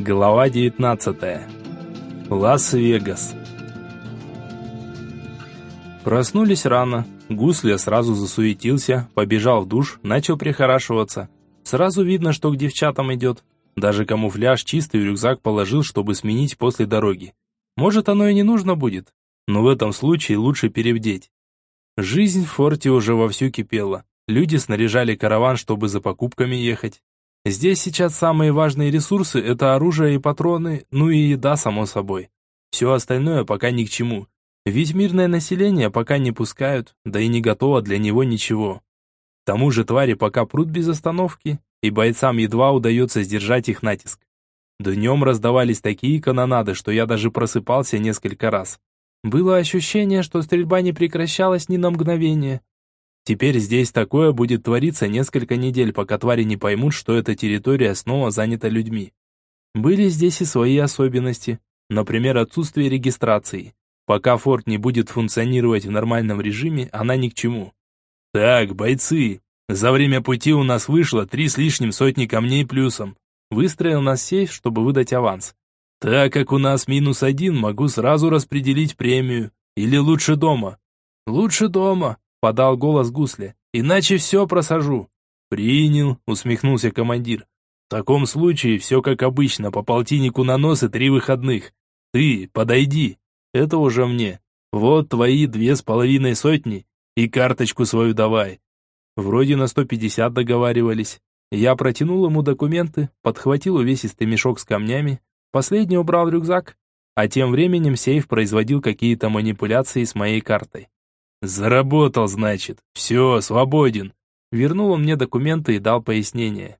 Глава 19. Лас-Вегас. Проснулись рано. Гусля сразу засуетился, побежал в душ, начал прихорашиваться. Сразу видно, что к девчатам идет. Даже камуфляж чистый рюкзак положил, чтобы сменить после дороги. Может, оно и не нужно будет, но в этом случае лучше перевдеть. Жизнь в форте уже вовсю кипела. Люди снаряжали караван, чтобы за покупками ехать. Здесь сейчас самые важные ресурсы – это оружие и патроны, ну и еда, само собой. Все остальное пока ни к чему. Ведь мирное население пока не пускают, да и не готово для него ничего. К тому же твари пока прут без остановки, и бойцам едва удается сдержать их натиск. Днем раздавались такие канонады, что я даже просыпался несколько раз. Было ощущение, что стрельба не прекращалась ни на мгновение, Теперь здесь такое будет твориться несколько недель, пока твари не поймут, что эта территория снова занята людьми. Были здесь и свои особенности, например, отсутствие регистрации. Пока форт не будет функционировать в нормальном режиме, она ни к чему. Так, бойцы, за время пути у нас вышло три с лишним сотни камней плюсом. Выстроил нас сейф, чтобы выдать аванс. Так как у нас минус один, могу сразу распределить премию. Или лучше дома? Лучше дома, подал голос Гусли. «Иначе все просажу». «Принял», усмехнулся командир. «В таком случае все как обычно, по полтиннику на нос и три выходных. Ты, подойди. Это уже мне. Вот твои две с половиной сотни и карточку свою давай». Вроде на сто пятьдесят договаривались. Я протянул ему документы, подхватил увесистый мешок с камнями, последний убрал в рюкзак, а тем временем сейф производил какие-то манипуляции с моей картой. «Заработал, значит. Все, свободен». Вернул он мне документы и дал пояснение.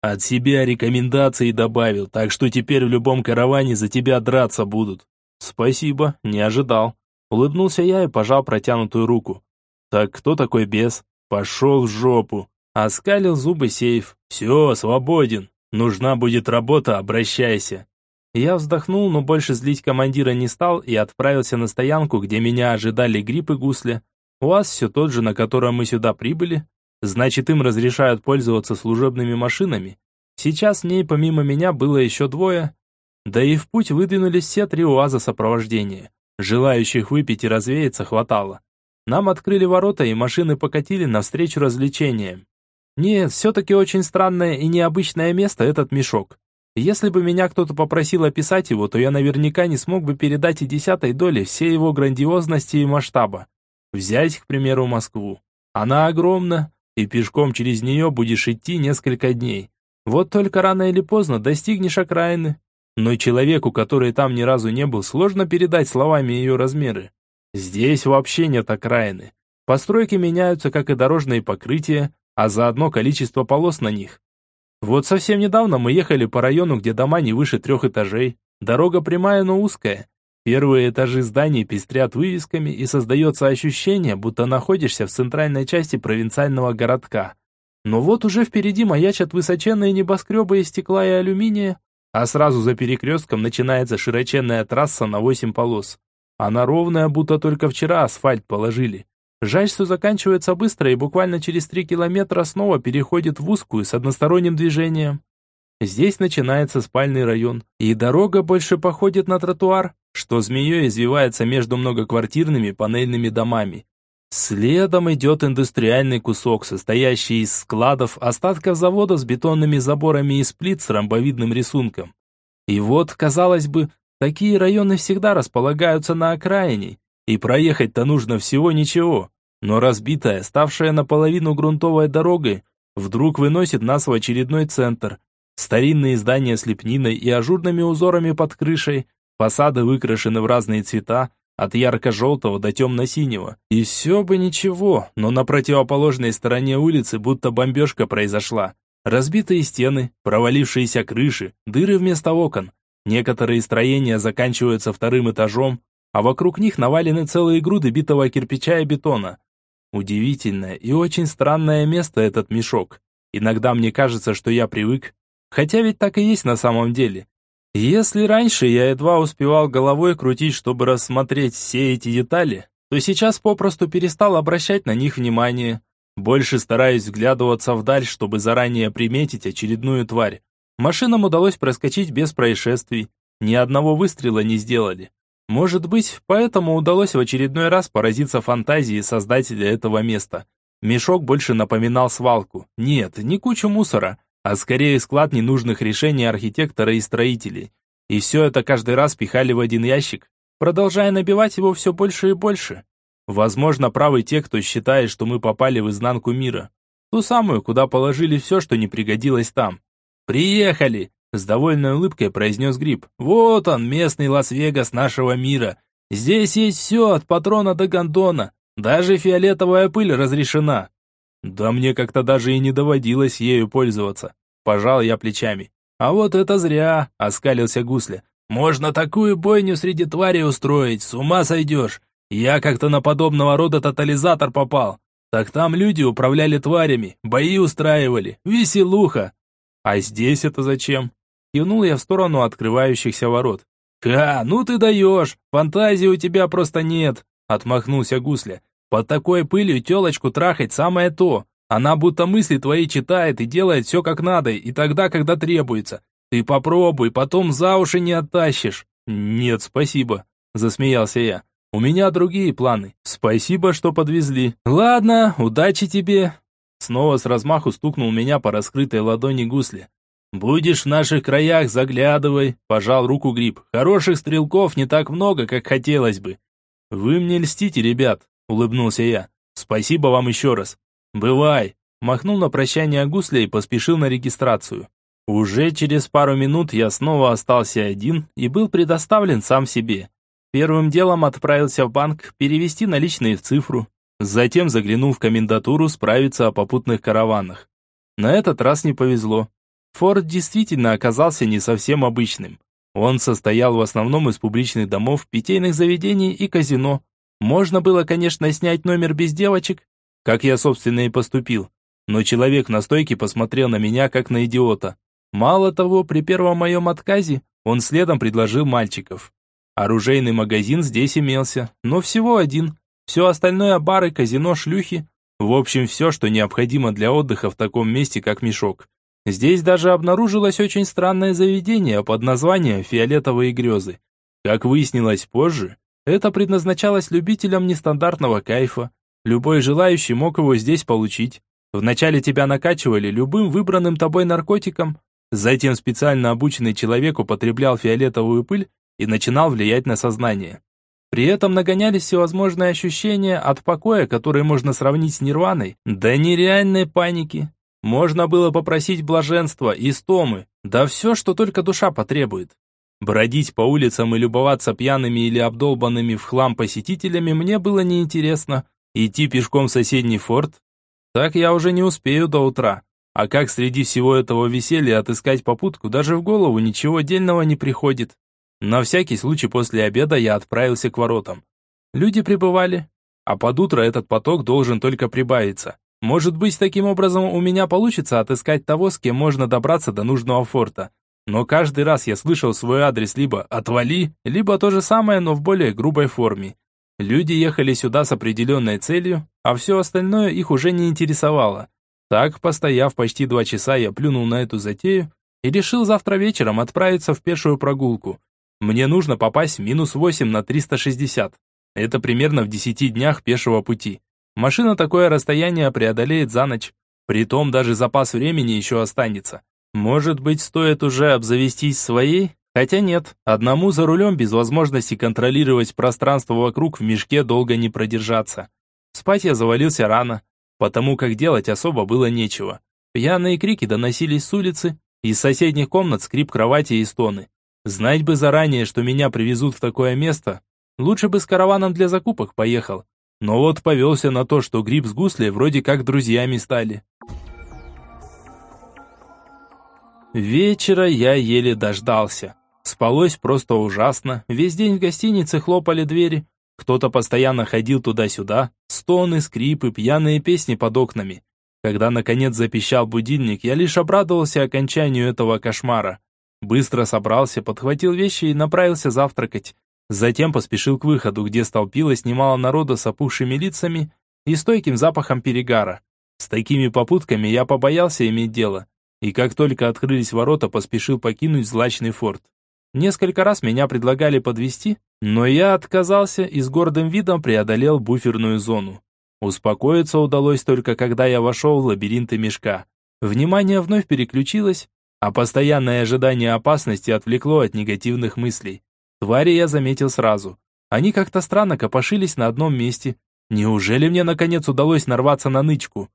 «От себя рекомендации добавил, так что теперь в любом караване за тебя драться будут». «Спасибо, не ожидал». Улыбнулся я и пожал протянутую руку. «Так кто такой бес?» «Пошел в жопу». Оскалил зубы сейф. «Все, свободен. Нужна будет работа, обращайся». Я вздохнул, но больше злить командира не стал и отправился на стоянку, где меня ожидали гриб и гусли. УАЗ все тот же, на котором мы сюда прибыли. Значит, им разрешают пользоваться служебными машинами. Сейчас в ней помимо меня было еще двое. Да и в путь выдвинулись все три УАЗа сопровождения. Желающих выпить и развеяться хватало. Нам открыли ворота и машины покатили навстречу развлечениям. Нет, все-таки очень странное и необычное место этот мешок. Если бы меня кто-то попросил описать его, то я наверняка не смог бы передать и десятой доли всей его грандиозности и масштаба. Взять, к примеру, Москву. Она огромна, и пешком через нее будешь идти несколько дней. Вот только рано или поздно достигнешь окраины. Но человеку, который там ни разу не был, сложно передать словами ее размеры. Здесь вообще нет окраины. Постройки меняются, как и дорожные покрытия, а заодно количество полос на них. Вот совсем недавно мы ехали по району, где дома не выше трех этажей. Дорога прямая, но узкая. Первые этажи зданий пестрят вывесками и создается ощущение, будто находишься в центральной части провинциального городка. Но вот уже впереди маячат высоченные небоскребы из стекла и алюминия, а сразу за перекрестком начинается широченная трасса на восемь полос. Она ровная, будто только вчера асфальт положили. Жаль, что заканчивается быстро и буквально через три километра снова переходит в узкую с односторонним движением. Здесь начинается спальный район, и дорога больше походит на тротуар, что змеей извивается между многоквартирными панельными домами. Следом идет индустриальный кусок, состоящий из складов, остатков завода с бетонными заборами и плит с ромбовидным рисунком. И вот, казалось бы, такие районы всегда располагаются на окраине, и проехать-то нужно всего ничего. Но разбитая, ставшая наполовину грунтовой дорогой, вдруг выносит нас в очередной центр. Старинные здания с лепниной и ажурными узорами под крышей, фасады выкрашены в разные цвета, от ярко-желтого до темно-синего. И все бы ничего, но на противоположной стороне улицы будто бомбежка произошла. Разбитые стены, провалившиеся крыши, дыры вместо окон. Некоторые строения заканчиваются вторым этажом, а вокруг них навалены целые груды битого кирпича и бетона. Удивительное и очень странное место этот мешок. Иногда мне кажется, что я привык, хотя ведь так и есть на самом деле. Если раньше я едва успевал головой крутить, чтобы рассмотреть все эти детали, то сейчас попросту перестал обращать на них внимание. Больше стараюсь вглядываться вдаль, чтобы заранее приметить очередную тварь. Машинам удалось проскочить без происшествий. Ни одного выстрела не сделали. Может быть, поэтому удалось в очередной раз поразиться фантазии создателя этого места. Мешок больше напоминал свалку. Нет, не кучу мусора, а скорее склад ненужных решений архитектора и строителей. И все это каждый раз пихали в один ящик, продолжая набивать его все больше и больше. Возможно, правы те, кто считает, что мы попали в изнанку мира. Ту самую, куда положили все, что не пригодилось там. «Приехали!» С довольной улыбкой произнес Гриб. «Вот он, местный Лас-Вегас нашего мира. Здесь есть все, от патрона до гондона. Даже фиолетовая пыль разрешена». «Да мне как-то даже и не доводилось ею пользоваться». Пожал я плечами. «А вот это зря», — оскалился Гусля. «Можно такую бойню среди тварей устроить, с ума сойдешь. Я как-то на подобного рода тотализатор попал. Так там люди управляли тварями, бои устраивали, веселуха. А здесь это зачем? Кивнул я в сторону открывающихся ворот. «Ха, ну ты даешь! Фантазии у тебя просто нет!» Отмахнулся Гусля. «Под такой пылью телочку трахать самое то. Она будто мысли твои читает и делает все как надо, и тогда, когда требуется. Ты попробуй, потом за уши не оттащишь». «Нет, спасибо», засмеялся я. «У меня другие планы. Спасибо, что подвезли. Ладно, удачи тебе». Снова с размаху стукнул меня по раскрытой ладони Гусля. «Будешь в наших краях, заглядывай», – пожал руку Гриб. «Хороших стрелков не так много, как хотелось бы». «Вы мне льстите, ребят», – улыбнулся я. «Спасибо вам еще раз». «Бывай», – махнул на прощание гусля и поспешил на регистрацию. Уже через пару минут я снова остался один и был предоставлен сам себе. Первым делом отправился в банк перевести наличные в цифру. Затем заглянул в комендатуру справиться о попутных караванах. На этот раз не повезло. Форт действительно оказался не совсем обычным. Он состоял в основном из публичных домов, питейных заведений и казино. Можно было, конечно, снять номер без девочек, как я, собственно, и поступил. Но человек на стойке посмотрел на меня, как на идиота. Мало того, при первом моем отказе он следом предложил мальчиков. Оружейный магазин здесь имелся, но всего один. Все остальное бары, казино, шлюхи. В общем, все, что необходимо для отдыха в таком месте, как мешок. Здесь даже обнаружилось очень странное заведение под названием «Фиолетовые грезы». Как выяснилось позже, это предназначалось любителям нестандартного кайфа. Любой желающий мог его здесь получить. Вначале тебя накачивали любым выбранным тобой наркотиком, затем специально обученный человек употреблял фиолетовую пыль и начинал влиять на сознание. При этом нагонялись всевозможные ощущения от покоя, которые можно сравнить с нирваной, до нереальной паники. Можно было попросить блаженства, истомы, да все, что только душа потребует. Бродить по улицам и любоваться пьяными или обдолбанными в хлам посетителями мне было неинтересно. Идти пешком в соседний форт? Так я уже не успею до утра. А как среди всего этого веселья отыскать попутку, даже в голову ничего дельного не приходит. На всякий случай после обеда я отправился к воротам. Люди прибывали, а под утро этот поток должен только прибавиться. Может быть, таким образом у меня получится отыскать того, с кем можно добраться до нужного форта. Но каждый раз я слышал свой адрес либо «отвали», либо то же самое, но в более грубой форме. Люди ехали сюда с определенной целью, а все остальное их уже не интересовало. Так, постояв почти два часа, я плюнул на эту затею и решил завтра вечером отправиться в пешую прогулку. Мне нужно попасть в минус 8 на 360. Это примерно в 10 днях пешего пути. Машина такое расстояние преодолеет за ночь. Притом даже запас времени еще останется. Может быть, стоит уже обзавестись своей? Хотя нет, одному за рулем без возможности контролировать пространство вокруг в мешке долго не продержаться. Спать я завалился рано, потому как делать особо было нечего. Пьяные крики доносились с улицы, из соседних комнат скрип кровати и стоны. Знать бы заранее, что меня привезут в такое место, лучше бы с караваном для закупок поехал, но вот повелся на то, что Гриб с Гуслей вроде как друзьями стали. Вечера я еле дождался. Спалось просто ужасно. Весь день в гостинице хлопали двери. Кто-то постоянно ходил туда-сюда. Стоны, скрипы, пьяные песни под окнами. Когда наконец запищал будильник, я лишь обрадовался окончанию этого кошмара. Быстро собрался, подхватил вещи и направился завтракать. Затем поспешил к выходу, где столпилось немало народа с опухшими лицами и стойким запахом перегара. С такими попутками я побоялся иметь дело. и как только открылись ворота, поспешил покинуть злачный форт. Несколько раз меня предлагали подвести, но я отказался и с гордым видом преодолел буферную зону. Успокоиться удалось только когда я вошел в лабиринты мешка. Внимание вновь переключилось, а постоянное ожидание опасности отвлекло от негативных мыслей. Твари я заметил сразу. Они как-то странно копошились на одном месте. Неужели мне наконец удалось нарваться на нычку?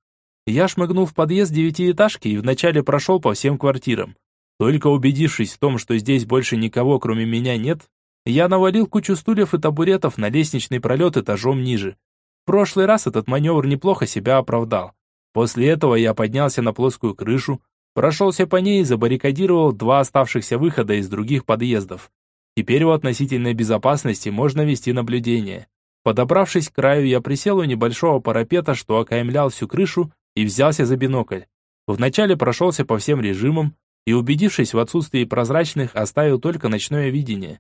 Я шмыгнул в подъезд девятиэтажки и вначале прошел по всем квартирам. Только убедившись в том, что здесь больше никого, кроме меня, нет, я навалил кучу стульев и табуретов на лестничный пролет этажом ниже. В прошлый раз этот маневр неплохо себя оправдал. После этого я поднялся на плоскую крышу, прошелся по ней и забаррикадировал два оставшихся выхода из других подъездов. Теперь в относительной безопасности можно вести наблюдение. Подобравшись к краю, я присел у небольшого парапета, что окаймлял всю крышу, и взялся за бинокль. Вначале прошелся по всем режимам и, убедившись в отсутствии прозрачных, оставил только ночное видение.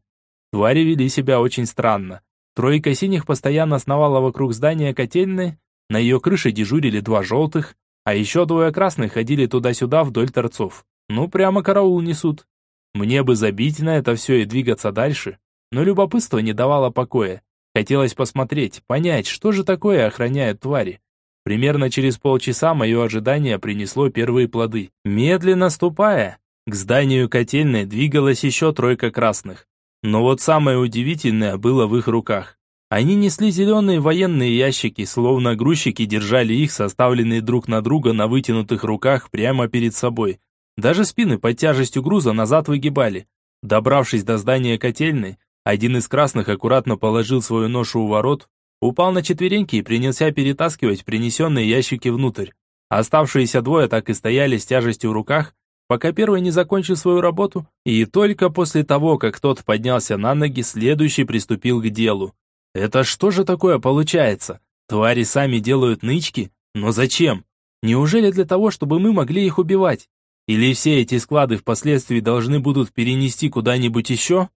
Твари вели себя очень странно. Тройка синих постоянно сновала вокруг здания котельной, на ее крыше дежурили два желтых, а еще двое красных ходили туда-сюда вдоль торцов. Ну, прямо караул несут. Мне бы забить на это все и двигаться дальше, но любопытство не давало покоя. Хотелось посмотреть, понять, что же такое охраняют твари. Примерно через полчаса мое ожидание принесло первые плоды. Медленно ступая, к зданию котельной двигалась еще тройка красных. Но вот самое удивительное было в их руках. Они несли зеленые военные ящики, словно грузчики держали их, составленные друг на друга на вытянутых руках прямо перед собой. Даже спины под тяжестью груза назад выгибали. Добравшись до здания котельной, один из красных аккуратно положил свою ношу у ворот, упал на четвереньки и принялся перетаскивать принесенные ящики внутрь. Оставшиеся двое так и стояли с тяжестью в руках, пока первый не закончил свою работу, и только после того, как тот поднялся на ноги, следующий приступил к делу. Это что же такое получается? Твари сами делают нычки? Но зачем? Неужели для того, чтобы мы могли их убивать? Или все эти склады впоследствии должны будут перенести куда-нибудь еще?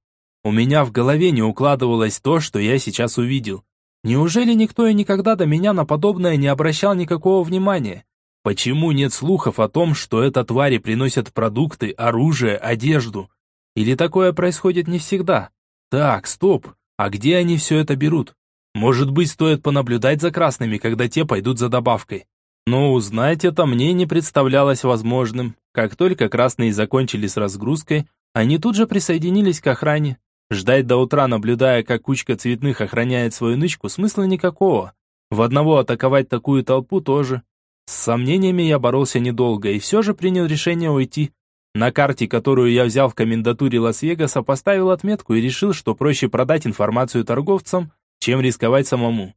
У меня в голове не укладывалось то, что я сейчас увидел. Неужели никто и никогда до меня на подобное не обращал никакого внимания? Почему нет слухов о том, что это твари приносят продукты, оружие, одежду? Или такое происходит не всегда? Так, стоп. А где они все это берут? Может быть, стоит понаблюдать за красными, когда те пойдут за добавкой. Но узнать это мне не представлялось возможным. Как только красные закончили с разгрузкой, они тут же присоединились к охране. Ждать до утра, наблюдая, как кучка цветных охраняет свою нычку, смысла никакого. В одного атаковать такую толпу тоже. С сомнениями я боролся недолго и все же принял решение уйти. На карте, которую я взял в комендатуре Лас-Вегаса, поставил отметку и решил, что проще продать информацию торговцам, чем рисковать самому.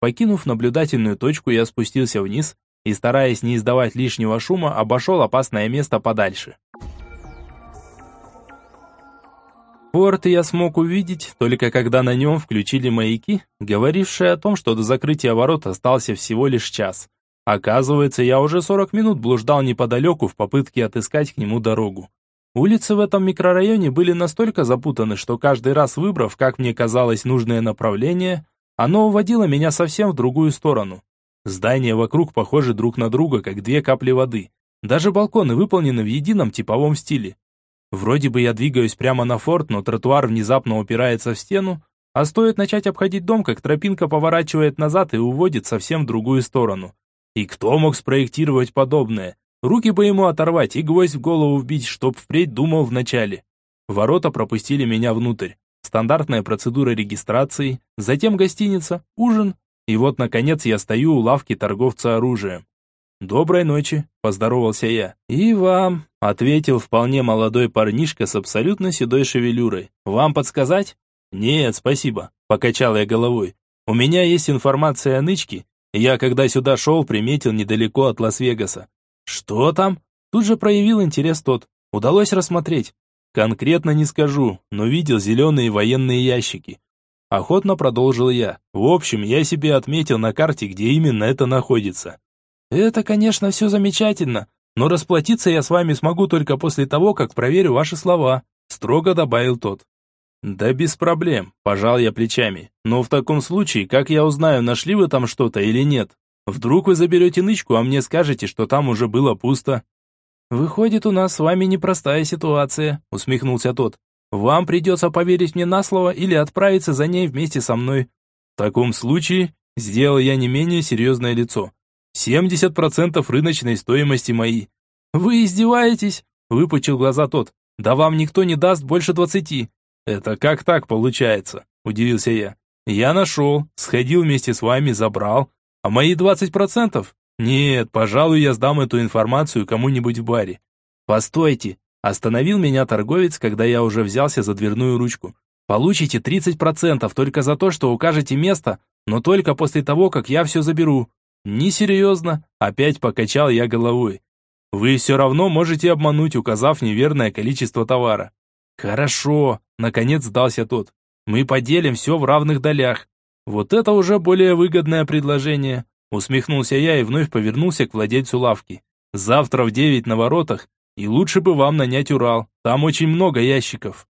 Покинув наблюдательную точку, я спустился вниз и, стараясь не издавать лишнего шума, обошел опасное место подальше. Порт я смог увидеть, только когда на нем включили маяки, говорившие о том, что до закрытия ворот остался всего лишь час. Оказывается, я уже 40 минут блуждал неподалеку в попытке отыскать к нему дорогу. Улицы в этом микрорайоне были настолько запутаны, что каждый раз выбрав, как мне казалось, нужное направление, оно уводило меня совсем в другую сторону. Здания вокруг похожи друг на друга, как две капли воды. Даже балконы выполнены в едином типовом стиле. Вроде бы я двигаюсь прямо на форт, но тротуар внезапно упирается в стену, а стоит начать обходить дом, как тропинка поворачивает назад и уводит совсем в другую сторону. И кто мог спроектировать подобное? Руки бы ему оторвать и гвоздь в голову вбить, чтоб впредь думал вначале. Ворота пропустили меня внутрь. Стандартная процедура регистрации, затем гостиница, ужин, и вот, наконец, я стою у лавки торговца оружием. «Доброй ночи», – поздоровался я. «И вам», – ответил вполне молодой парнишка с абсолютно седой шевелюрой. «Вам подсказать?» «Нет, спасибо», – покачал я головой. «У меня есть информация о нычке, я, когда сюда шел, приметил недалеко от Лас-Вегаса. Что там? Тут же проявил интерес тот. Удалось рассмотреть. Конкретно не скажу, но видел зеленые военные ящики. Охотно продолжил я. В общем, я себе отметил на карте, где именно это находится. Это, конечно, все замечательно, но расплатиться я с вами смогу только после того, как проверю ваши слова, строго добавил тот. «Да без проблем», – пожал я плечами. «Но в таком случае, как я узнаю, нашли вы там что-то или нет? Вдруг вы заберете нычку, а мне скажете, что там уже было пусто?» «Выходит, у нас с вами непростая ситуация», — усмехнулся тот. «Вам придется поверить мне на слово или отправиться за ней вместе со мной». В таком случае сделал я не менее серьезное лицо. «Семьдесят процентов рыночной стоимости мои». «Вы издеваетесь?» — выпучил глаза тот. «Да вам никто не даст больше двадцати». «Это как так получается?» – удивился я. «Я нашел, сходил вместе с вами, забрал. А мои двадцать процентов? Нет, пожалуй, я сдам эту информацию кому-нибудь в баре». «Постойте!» – остановил меня торговец, когда я уже взялся за дверную ручку. «Получите тридцать процентов только за то, что укажете место, но только после того, как я все заберу». «Несерьезно», – опять покачал я головой. «Вы все равно можете обмануть, указав неверное количество товара». «Хорошо», — наконец сдался тот. «Мы поделим все в равных долях». «Вот это уже более выгодное предложение», — усмехнулся я и вновь повернулся к владельцу лавки. «Завтра в девять на воротах, и лучше бы вам нанять Урал, там очень много ящиков».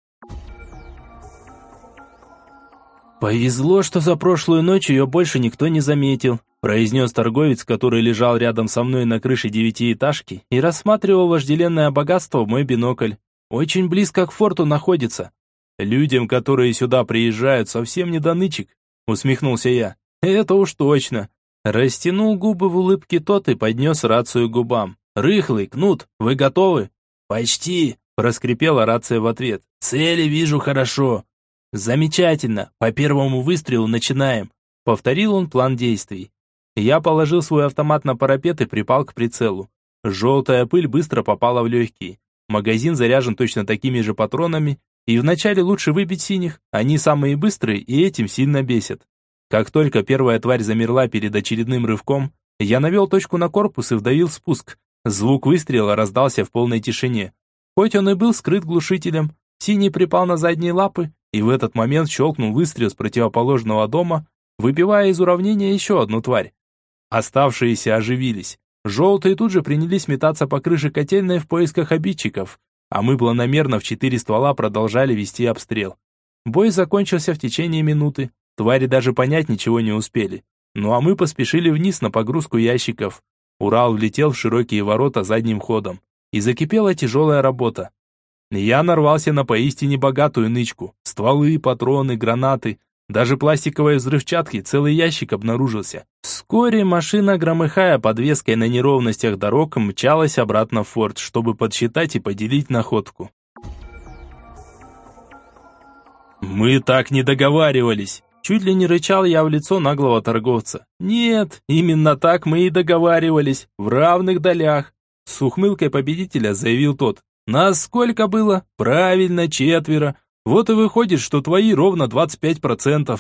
«Повезло, что за прошлую ночь ее больше никто не заметил», произнес торговец, который лежал рядом со мной на крыше девятиэтажки и рассматривал вожделенное богатство в мой бинокль. Очень близко к форту находится. Людям, которые сюда приезжают, совсем не до нычек, усмехнулся я. Это уж точно. Растянул губы в улыбке тот и поднес рацию губам. «Рыхлый, Кнут, вы готовы?» «Почти», – проскрипела рация в ответ. «Цели вижу хорошо». «Замечательно, по первому выстрелу начинаем», – повторил он план действий. Я положил свой автомат на парапет и припал к прицелу. Желтая пыль быстро попала в легкие. Магазин заряжен точно такими же патронами, и вначале лучше выбить синих, они самые быстрые и этим сильно бесят. Как только первая тварь замерла перед очередным рывком, я навел точку на корпус и вдавил спуск. Звук выстрела раздался в полной тишине. Хоть он и был скрыт глушителем, синий припал на задние лапы, и в этот момент щелкнул выстрел с противоположного дома, выбивая из уравнения еще одну тварь. Оставшиеся оживились. Желтые тут же принялись метаться по крыше котельной в поисках обидчиков, а мы планомерно в четыре ствола продолжали вести обстрел. Бой закончился в течение минуты, твари даже понять ничего не успели. Ну а мы поспешили вниз на погрузку ящиков. Урал влетел в широкие ворота задним ходом, и закипела тяжелая работа. Я нарвался на поистине богатую нычку. Стволы, патроны, гранаты, даже пластиковой взрывчатки целый ящик обнаружился. Вскоре машина, громыхая подвеской на неровностях дорог, мчалась обратно в форт, чтобы подсчитать и поделить находку. «Мы так не договаривались!» Чуть ли не рычал я в лицо наглого торговца. «Нет, именно так мы и договаривались, в равных долях!» С ухмылкой победителя заявил тот. «Нас сколько было? Правильно, четверо. Вот и выходит, что твои ровно 25%.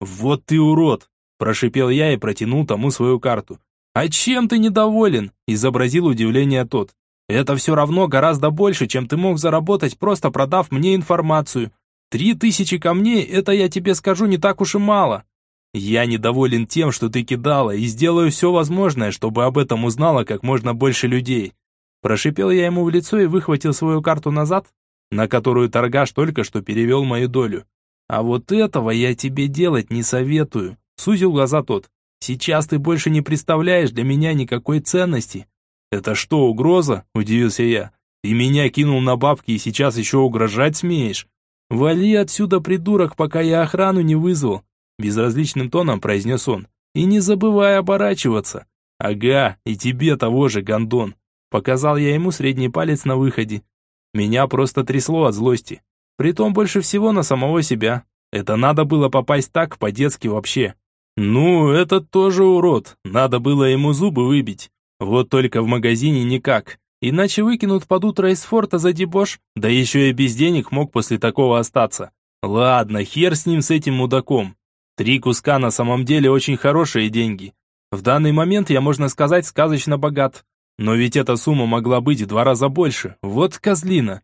Вот ты урод, прошипел я и протянул тому свою карту. А чем ты недоволен? изобразил удивление тот. Это все равно гораздо больше, чем ты мог заработать, просто продав мне информацию. Три тысячи камней, это я тебе скажу, не так уж и мало. Я недоволен тем, что ты кидала, и сделаю все возможное, чтобы об этом узнало как можно больше людей. Прошипел я ему в лицо и выхватил свою карту назад, на которую торгаш только что перевел мою долю. А вот этого я тебе делать не советую, сузил глаза тот. Сейчас ты больше не представляешь для меня никакой ценности. Это что, угроза? Удивился я. Ты меня кинул на бабки и сейчас еще угрожать смеешь? Вали отсюда, придурок, пока я охрану не вызвал. Безразличным тоном произнес он. И не забывай оборачиваться. Ага, и тебе того же, гондон. Показал я ему средний палец на выходе. Меня просто трясло от злости. Притом больше всего на самого себя. Это надо было попасть так, по-детски вообще. Ну, этот тоже урод. Надо было ему зубы выбить. Вот только в магазине никак. Иначе выкинут под утро из форта за дебош, да еще и без денег мог после такого остаться. Ладно, хер с ним, с этим мудаком. Три куска на самом деле очень хорошие деньги. В данный момент я, можно сказать, сказочно богат. Но ведь эта сумма могла быть в два раза больше. Вот козлина.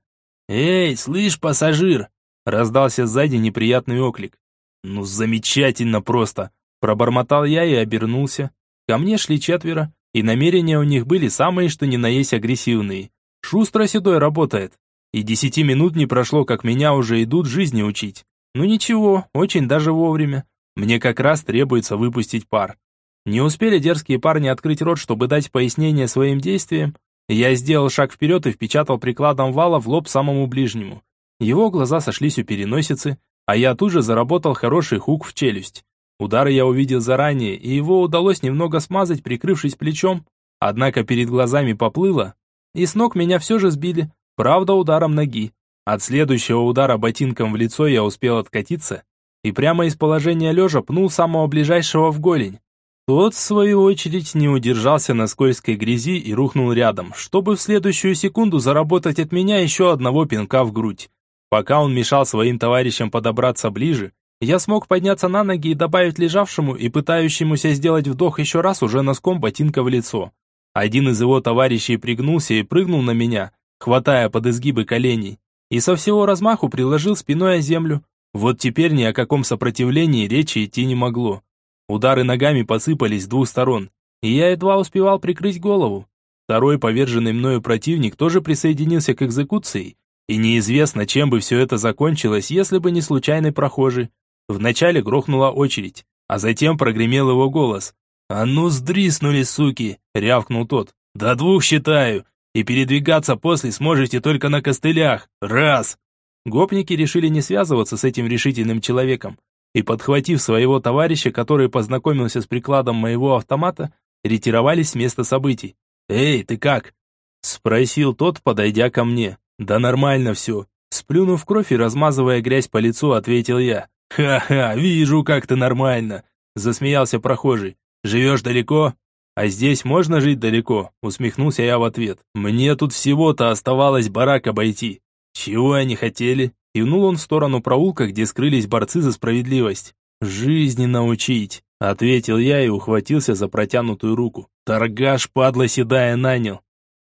«Эй, слышь, пассажир!» Раздался сзади неприятный оклик. «Ну, замечательно просто!» Пробормотал я и обернулся. Ко мне шли четверо, и намерения у них были самые что ни на есть агрессивные. Шустро седой работает. И десяти минут не прошло, как меня уже идут жизни учить. Ну ничего, очень даже вовремя. Мне как раз требуется выпустить пар. Не успели дерзкие парни открыть рот, чтобы дать пояснение своим действиям, Я сделал шаг вперед и впечатал прикладом вала в лоб самому ближнему. Его глаза сошлись у переносицы, а я тут же заработал хороший хук в челюсть. Удары я увидел заранее, и его удалось немного смазать, прикрывшись плечом. Однако перед глазами поплыло, и с ног меня все же сбили, правда ударом ноги. От следующего удара ботинком в лицо я успел откатиться, и прямо из положения лежа пнул самого ближайшего в голень. Тот, в свою очередь, не удержался на скользкой грязи и рухнул рядом, чтобы в следующую секунду заработать от меня еще одного пинка в грудь. Пока он мешал своим товарищам подобраться ближе, я смог подняться на ноги и добавить лежавшему и пытающемуся сделать вдох еще раз уже носком ботинка в лицо. Один из его товарищей пригнулся и прыгнул на меня, хватая под изгибы коленей, и со всего размаху приложил спиной о землю. Вот теперь ни о каком сопротивлении речи идти не могло. Удары ногами посыпались с двух сторон, и я едва успевал прикрыть голову. Второй поверженный мною противник тоже присоединился к экзекуции, и неизвестно, чем бы все это закончилось, если бы не случайный прохожий. Вначале грохнула очередь, а затем прогремел его голос. «А ну сдриснули, суки!» — рявкнул тот. «До двух считаю, и передвигаться после сможете только на костылях. Раз!» Гопники решили не связываться с этим решительным человеком, и, подхватив своего товарища, который познакомился с прикладом моего автомата, ретировались с места событий. «Эй, ты как?» – спросил тот, подойдя ко мне. «Да нормально все». Сплюнув кровь и размазывая грязь по лицу, ответил я. «Ха-ха, вижу, как ты нормально!» – засмеялся прохожий. «Живешь далеко?» «А здесь можно жить далеко?» – усмехнулся я в ответ. «Мне тут всего-то оставалось барак обойти». «Чего они хотели?» Кивнул он в сторону проулка, где скрылись борцы за справедливость. «Жизни научить», — ответил я и ухватился за протянутую руку. «Торгаш, падла седая, нанял».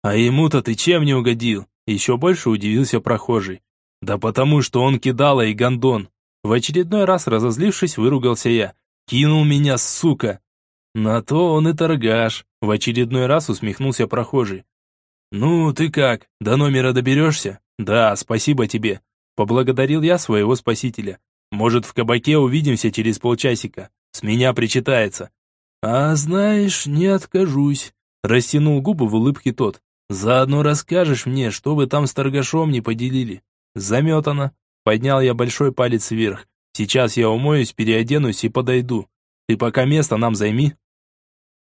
«А ему-то ты чем не угодил?» Еще больше удивился прохожий. «Да потому что он кидала и гондон». В очередной раз разозлившись, выругался я. «Кинул меня, сука!» «На то он и торгаш», — в очередной раз усмехнулся прохожий. «Ну, ты как, до номера доберешься?» «Да, спасибо тебе», Поблагодарил я своего спасителя. Может, в кабаке увидимся через полчасика. С меня причитается. А знаешь, не откажусь. Растянул губы в улыбке тот. Заодно расскажешь мне, что вы там с торгашом не поделили. Заметано. Поднял я большой палец вверх. Сейчас я умоюсь, переоденусь и подойду. Ты пока место нам займи.